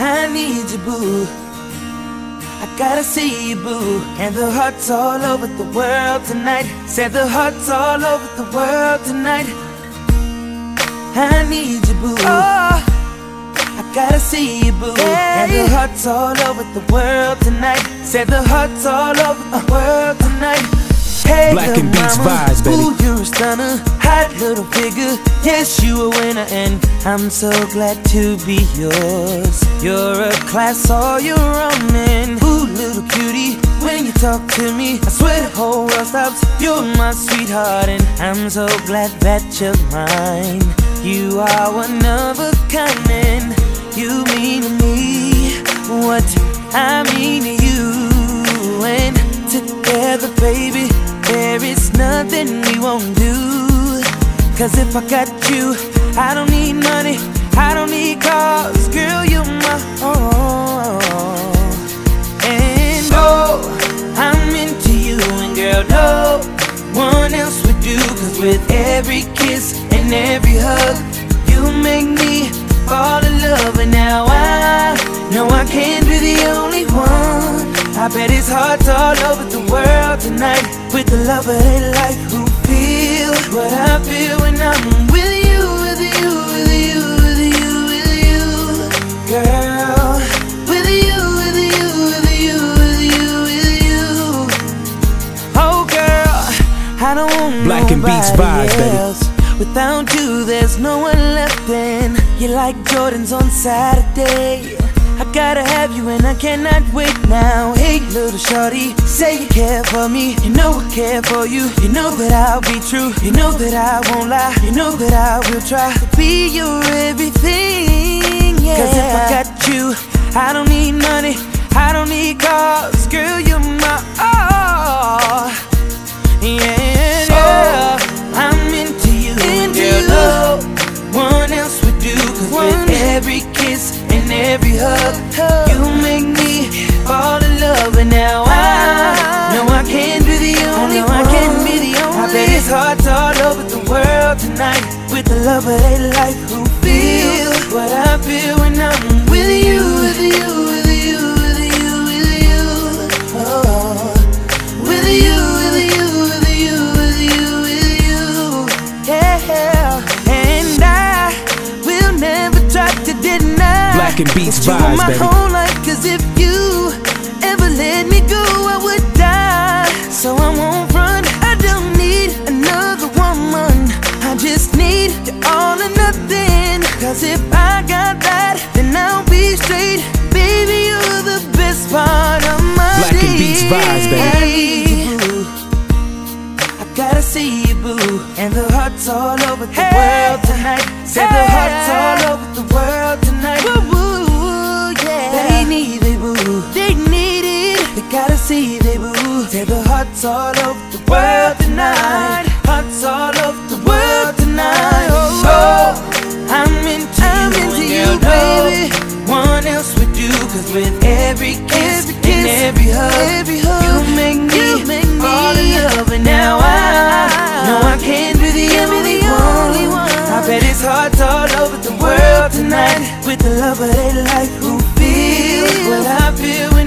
I need you, boo. I gotta see you, boo. And the hearts all over the world tonight. Said the hearts all over the world tonight. I need you, boo. Oh, I gotta see you, boo. And the hearts all over the world tonight. Said the hearts all over the world tonight. Hey, Black little and Beats mama, vibes, baby. Ooh, you're a stunner, hot little figure. Yes, you a winner, and I'm so glad to be yours. You're a class all your own, and ooh, little cutie, when you talk to me, I swear the whole world stops. You're my sweetheart, and I'm so glad that you're mine. You are one of a kind, and you mean to me what I mean to you. Cause if I got you, I don't need money, I don't need cars, girl, you're my all. And oh, I'm into you, and girl, no one else would do. Cause with every kiss and every hug, you make me fall in love. And now I know I can't be the only one. I bet it's hearts all over the world tonight with the love of their life who feel what I feel when I'm with you, with you, with you, with you, with you, girl. With you, with you, with you, with you, with you. Oh, girl, I don't want Black and Beats vibes, baby. Without you, there's no one left. And you're like Jordans on Saturday. I gotta have you and I cannot wait now. Hey, little shorty, say you care for me. You know I care for you. You know that I'll be true. You know that I won't lie. You know that I will try to be your everything. Yeah. Cause if I got you, I don't need money. I don't need cars. Girl, you're my every hug, you make me fall in love. And now I know I can't be the only one. I can't be the only I bet it's hearts all over the world tonight with the love of their life who feel what I feel deny. Black and Beats that you vibes, my baby. whole life. Cause if you ever let me go, I would die. So I won't run. I don't need another woman. I just need you all or nothing. Cause if I got that, then I'll be straight. Baby, you're the best part of my Black and Beats day. vibes, baby. I need you, boo. I gotta see you, boo. And the hearts all over the world tonight. Said the hearts all over the world tonight. Woo, need it, boo. They need it. They gotta see it, boo. Said the hearts all over the world tonight. Hearts all over the world tonight. Oh, oh. I'm into I'm you, into you, baby. no one else would do. Cause with every kiss, Every kiss, and every hug, every hug, you make me, you make me fall in love. And now I know I can't be the Can't be only, the only one. one. I bet it's hearts all over the world tonight with the love of their life who what I feel